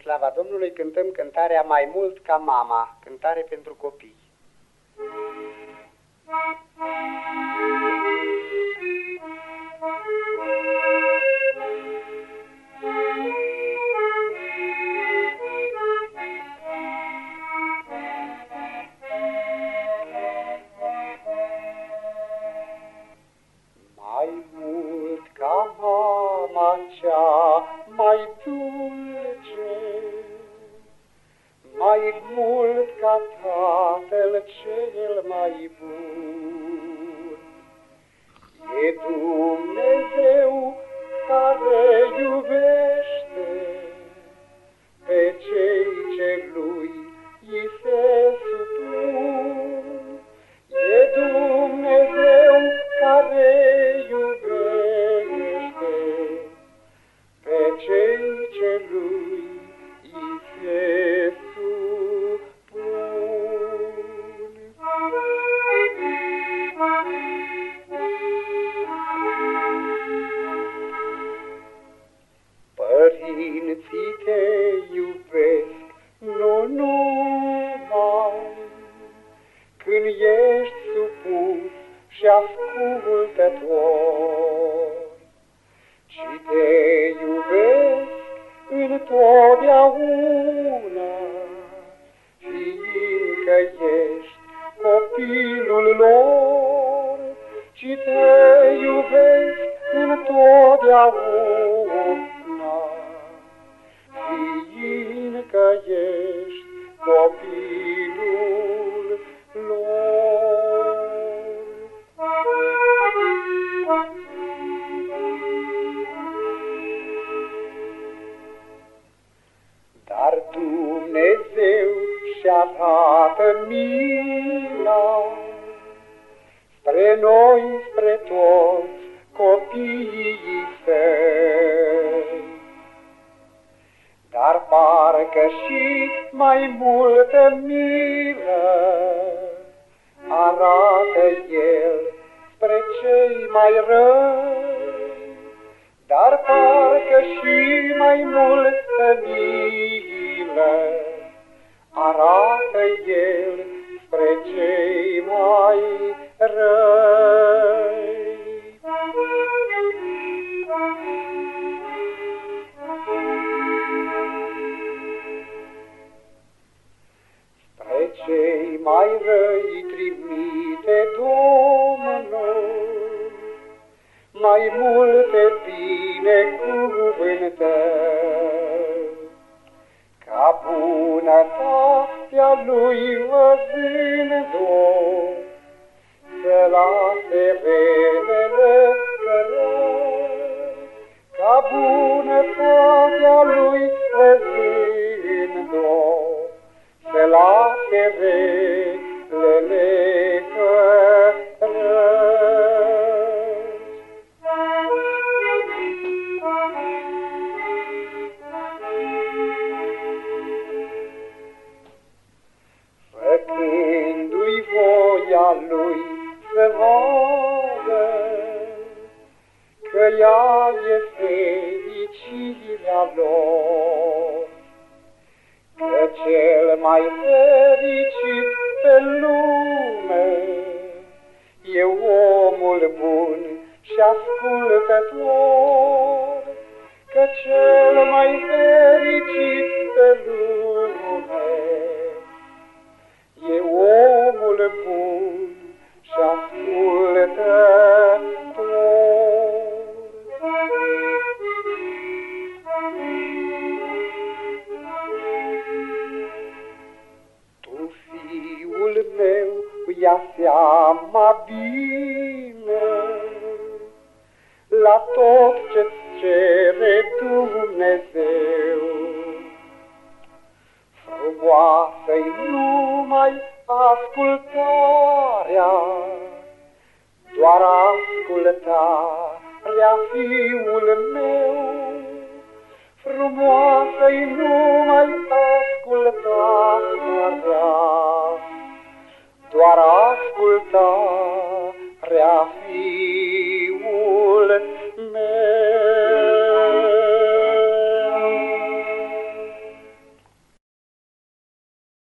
slava Domnului cântăm cântarea Mai mult ca mama, cântare pentru copii. Mai mai dulce, mai mult ca tatăl cel mai bun. Copilul lor, ci te iubesc întotdeauna, și arată mila spre noi, spre toți copiii săi. Dar parcă și mai multă milă arată El spre cei mai răi, dar parcă și mai multă milă arată El spre cei mai răi. Spre cei mai răi trimite Domnul, mai multe binecuvântări. Ca bunătatea lui văzând-o, să lase relele ea e fericirea lor. Că cel mai fericit pe lume e omul bun și ascultător. Ia seama bine la tot ce-ți cere Dumnezeu. Frumoasă-i numai ascultarea, doar ascultarea, fiul meu. Frumoasă-i